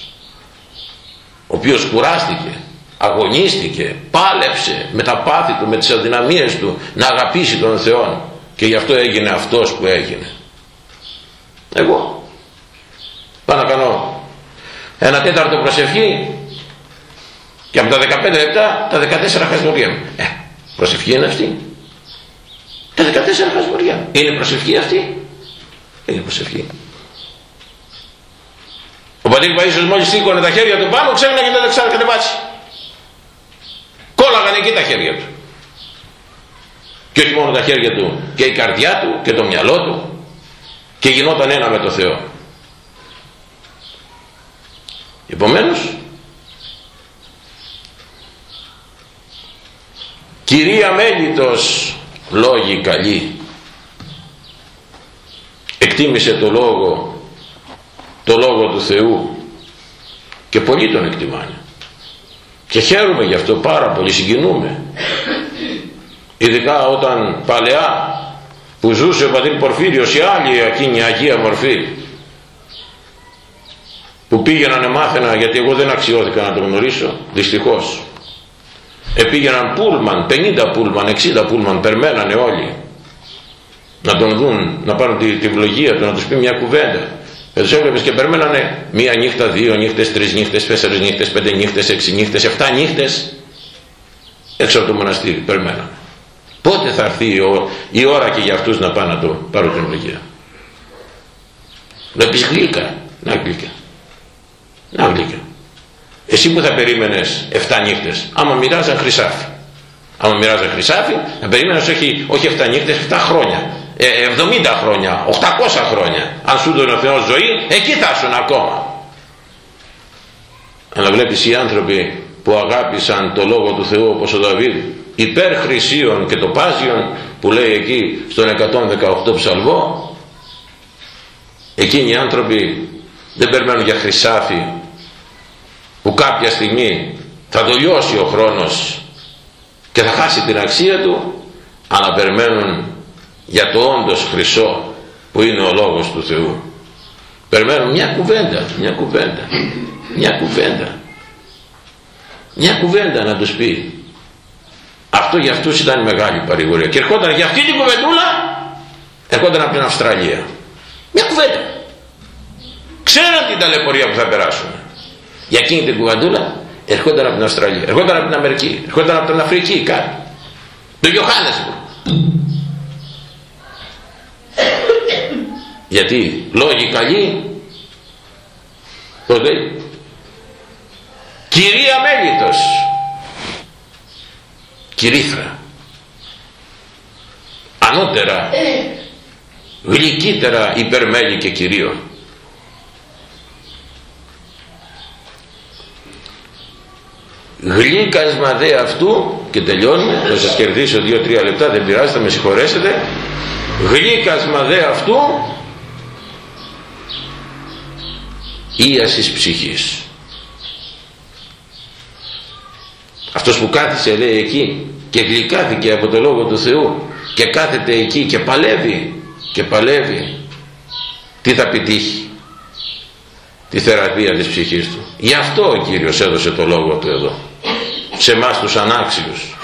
ο οποίος κουράστηκε αγωνίστηκε, πάλεψε με τα πάθη του, με τις αδυναμίες του να αγαπήσει τον Θεό και γι' αυτό έγινε αυτός που έγινε. Εγώ πάω να κάνω ένα τέταρτο προσευχή και από τα 15 λεπτά τα 14 χασμουρία ε, προσευχή είναι αυτή. Τα 14 χασμουρία είναι προσευχή αυτή. Είναι προσευχή ο πατήρ Παΐσιος μόλις σήκωνε τα χέρια του πάνω ξέμεινε και δεν ξανακατεβάσει κόλλαγαν εκεί τα χέρια του. Και όχι μόνο τα χέρια του και η καρδιά του και το μυαλό του. Και γινόταν ένα με το Θεό. Επομένως κυρία μέλητος λόγοι καλή εκτίμησε το λόγο το λόγο του Θεού. Και πολλοί τον εκτιμάνε. Και χαίρομαι γι' αυτό πάρα πολύ συγκινούμε. Ειδικά όταν παλαιά που ζούσε ο πατήρ Πορφύριος η άλλη εκείνη Αγία Μορφή που πήγαιναν μάθαινα γιατί εγώ δεν αξιώθηκα να τον γνωρίσω δυστυχώς. Επήγαιναν πούλμαν 50 πούλμαν 60 πούλμαν περμένανε όλοι να τον δουν να πάρουν τη, τη βλογία του να τους πει μια κουβέντα ε, τους έβλεπες και περμένανε μία νύχτα, δύο νύχτες, τρεις νύχτες, τέσσερις νύχτες, πέντε νύχτες, έξι νύχτες, εφτά νύχτες έξω από το μοναστήρι, περμένανε. Πότε θα έρθει η ώρα και για αυτούς να πάνε να το πάρουν την ολογία. Βλέπεις γλύκα, να γλύκα, να γλύκα. Εσύ που θα περίμενες 7 νύχτες, άμα μοιράζαν χρυσάφι. Άμα μοιράζαν χρυσάφι, θα περίμενες όχι, όχι 7 νύχτες, 7 χρόνια. 70 ε, χρόνια, 800 χρόνια. Αν σου τον ο Θεός ζωή εκεί θα ήσουν ακόμα. Αλλά βλέπεις οι άνθρωποι που αγάπησαν το Λόγο του Θεού όπως ο Δαβίδ υπέρ χρυσίων και το πάζιον που λέει εκεί στον 118 ψαλμό εκείνοι οι άνθρωποι δεν περιμένουν για χρυσάφι που κάποια στιγμή θα το λιώσει ο χρόνος και θα χάσει την αξία του αλλά περιμένουν για το όντως χρυσό που είναι ο λόγος του Θεού. Περιμένουν μια κουβέντα μια κουβέντα μια κουβέντα. Μια κουβέντα να τους πει. Αυτό για αυτούς ήταν μεγάλη παρηγορία. Και ερχόταν για αυτή την κουβεντούλα ερχόταν από την Αυστραλία. Μια κουβέντα. Ξέραν την ταλαιπωρία που θα περάσουν. Για εκείνη την κουβεντούλα ερχόταν από την Αυστραλία ερχόταν από την Αμερική ερχόταν από την Αφρική κάτι. Το Γιωχάνεσμπουργκ γιατί; Λόγοι καλοί. Το λέει; Κυρία μέλητος κυρίθρα. Ανώτερα. Γλυκύτερα υπερμέλη και κυρίων. Γλύκασμα δε αυτού και τελειώνουμε. Θα σας κερδίσω 2-3 λεπτά δεν πειράζει θα με συγχωρέσετε. Γλύκασμα δε αυτού ίασης ψυχής. Αυτός που κάθισε λέει εκεί και γλυκάθηκε από το Λόγο του Θεού και κάθεται εκεί και παλεύει και παλεύει τι θα επιτύχει τη θεραπεία της ψυχής του. Γι' αυτό ο Κύριος έδωσε το Λόγο του εδώ. Σε εμάς τους ανάξιους.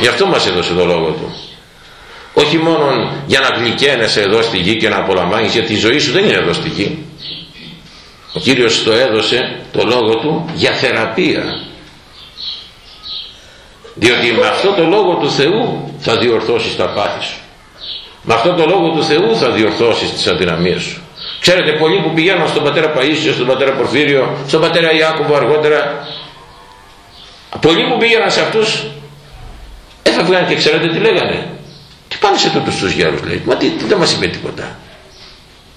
Γι' αυτό μας έδωσε το Λόγο του. Όχι μόνο για να γλυκαίνεσαι εδώ στη γη και να απολαμβάνεις γιατί η ζωή σου δεν είναι εδώ στη γη ο Κύριος το έδωσε το λόγο του για θεραπεία. Διότι με αυτό το λόγο του Θεού θα διορθώσεις τα πάθη σου. Με αυτό το λόγο του Θεού θα διορθώσεις τις αδυναμίες σου. Ξέρετε πολλοί που πηγαίνουν στον πατέρα Παΐσιο στον πατέρα Πορφύριο στον πατέρα Ιάκωβο αργότερα πολλοί που πήγαιναν σε αυτούς έφευγαν και ξέρετε τι λέγανε. Τι πάνε σε τούτους τους γέρους λέει. Μα τι, τι δεν μας είπε τίποτα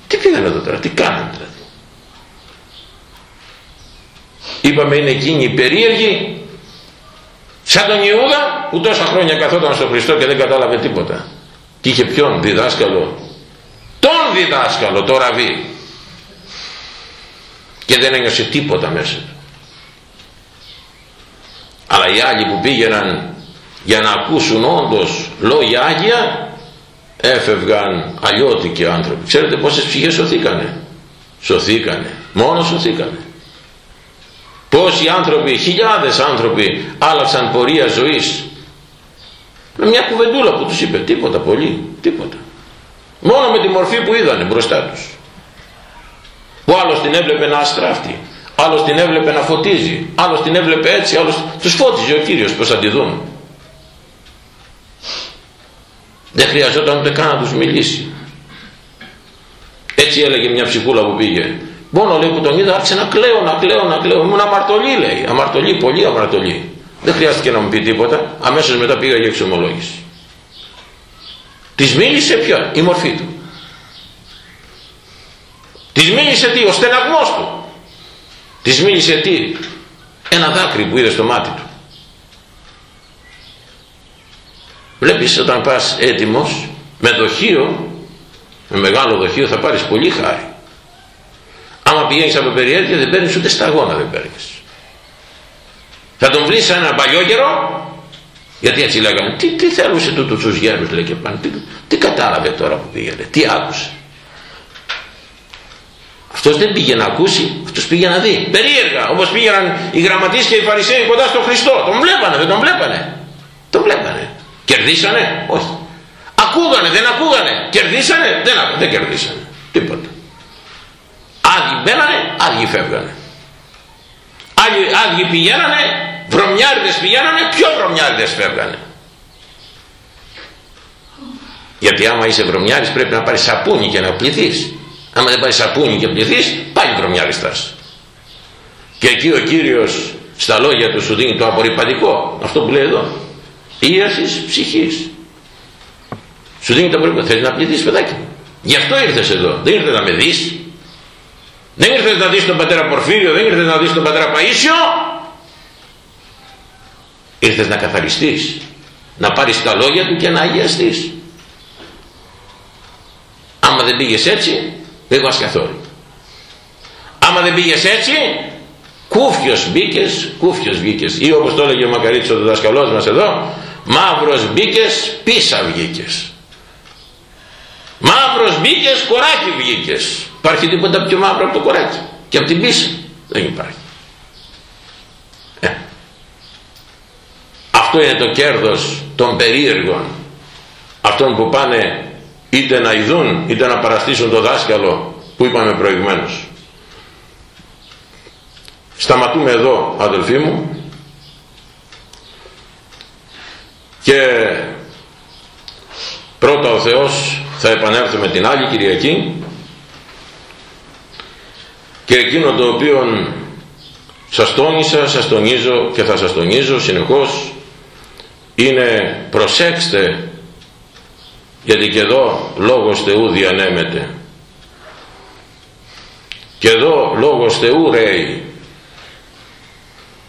τι πήγαν εδώ τώρα τι κάνανε δηλαδή είπαμε είναι εκείνοι οι περίεργοι σαν τον Ιούδα που τόσα χρόνια καθόταν στον Χριστό και δεν κατάλαβε τίποτα. Και είχε ποιον διδάσκαλο. Τον διδάσκαλο το ραβί. Και δεν ένιωσε τίποτα μέσα του. Αλλά οι άλλοι που πήγαιναν για να ακούσουν όντως λόγια Άγια έφευγαν αλλιώτικοι άνθρωποι. Ξέρετε πόσες ψυχές σωθήκανε; Σωθήκανε. Μόνο σωθήκανε πόσοι άνθρωποι χιλιάδες άνθρωποι άλλαξαν πορεία ζωής. Με μια κουβεντούλα που τους είπε τίποτα πολύ τίποτα. Μόνο με τη μορφή που είδανε μπροστά τους. Ο άλλος την έβλεπε να αστράφτει άλλος την έβλεπε να φωτίζει άλλος την έβλεπε έτσι άλλος τους φώτιζε ο Κύριος πως θα τη δουν δεν χρειαζόταν ούτε καν να τους μιλήσει. Έτσι έλεγε μια ψυχούλα που πήγε μόνο λέει που τον είδα άρχισε να κλαίω να κλαίω να κλαίω. Ήμουν αμαρτωλή λέει. Αμαρτωλή πολύ αμαρτωλή. Δεν χρειάστηκε να μου πει τίποτα. Αμέσως μετά πήγα για εξομολόγηση. Της μίλησε ποια η μορφή του. Της μίλησε τι ο στεναγμός του. Της μίλησε τι ένα δάκρυ που είδε στο μάτι του. Βλέπεις όταν πας έτοιμος με δοχείο με μεγάλο δοχείο θα πάρεις πολύ χάρη άμα πηγαίνεις από περιέργεια δεν παίρνεις ούτε σταγόνα δεν παίρνεις. Θα τον βρεις σαν ένα παλιό γιατί έτσι λέγανε τι, τι θέλουσε τούτο τους γέρους λέει και πάνω τι, τι κατάλαβε τώρα που πήγαινε τι άκουσε αυτός δεν πήγε να ακούσει αυτός πήγε να δει. Περίεργα όπως πήγαιναν οι γραμματείς και οι φαρισαίοι κοντά στον Χριστό. Τον βλέπανε δεν τον βλέπανε. Τον βλέπανε. Κερδίσανε; Όχι. Ακούγανε δεν ακούγανε. Κερδίσανε; Δεν, δεν κερδίσανε. Τίποτα άδειοι μπαίνανε άδειοι φεύγανε. Άλλοι άδειοι πηγαίνανε βρωμιάριδες πηγαίνανε πιο βρωμιάριδες φεύγανε. Γιατί άμα είσαι βρωμιάρης πρέπει να πάρεις σαπούνι και να πληθείς. Άμα δεν πάρεις σαπούνι και πληθείς πάλι βρωμιάριστας. Και εκεί ο Κύριος στα λόγια του σου δίνει το απορριπαντικό. Αυτό που λέει εδώ. Ίασης ψυχής. Σου δίνει το απορριπαντικό. Θέλεις να πληθείς παιδάκι γι' αυτό ήρθες εδώ. Δεν ήρθες να με δεις δεν ήρθες να δεις τον πατέρα Πορφύριο δεν ήρθες να δεις τον πατέρα Παΐσιο ήρθες να καθαριστείς να πάρεις τα λόγια του και να αγιαστείς. Άμα δεν πήγες έτσι δεν πας καθόλου. Άμα δεν πήγες έτσι κούφιος μπήκες κούφιος βγήκες. Ή όπως το έλεγε ο Μακαρίτσος ο δασκαλός μας εδώ μαύρος μπήκες πίσα βγήκες μαύρος μπήκες κοράκι βγήκες υπάρχει τίποτα πιο μαύρο από το κοράκι και από την πίσα δεν υπάρχει. Ε. αυτό είναι το κέρδος των περίεργων. Αυτών που πάνε είτε να ειδούν είτε να παραστήσουν το δάσκαλο που είπαμε προηγουμένως. Σταματούμε εδώ αδελφοί μου. Και πρώτα ο Θεός θα επανέλθουμε την άλλη Κυριακή και εκείνο το οποίο σας τόνισα, σας τονίζω και θα σας τονίζω συνεχώς είναι προσέξτε γιατί και εδώ λόγος Θεού διανέμεται. Και εδώ λόγος Θεού ρέει.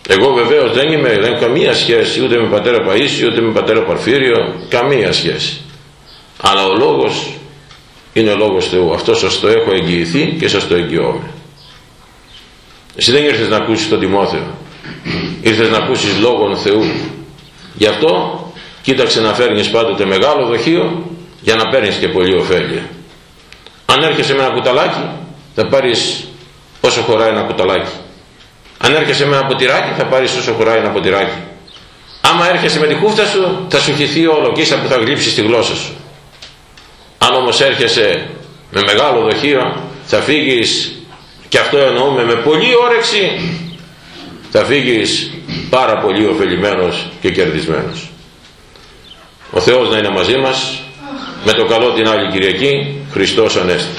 Εγώ βεβαίως δεν είμαι δεν έχω καμία σχέση ούτε με πατέρα Παΐσιο ούτε με πατέρα Παρφύριο καμία σχέση. Αλλά ο λόγος είναι ο λόγος Θεού. Αυτό σας το έχω εγγυηθεί και σας το εγγυώμαι εσύ δεν ήρθες να ακούσεις τον Τιμόθεο. Ήρθες να ακούσεις λόγον Θεού. Γι' αυτό κοίταξε να φέρνεις πάντοτε μεγάλο δοχείο για να παίρνεις και πολύ ωφέλεια. Αν έρχεσαι με ένα κουταλάκι θα πάρεις όσο χωράει ένα κουταλάκι. Αν έρχεσαι με ένα ποτηράκι θα πάρεις όσο χωράει ένα ποτηράκι. Άμα έρχεσαι με τη χούφτα σου θα σου χυθεί όλο και ίσα που θα γλύψεις τη γλώσσα σου. Αν όμως έρχεσαι με μεγάλο δοχείο θα φύγεις και αυτό εννοούμε με πολύ όρεξη. Θα φύγεις πάρα πολύ ωφελημένος και κερδισμένος. Ο Θεός να είναι μαζί μας. Με το καλό την άλλη Κυριακή Χριστός Ανέστη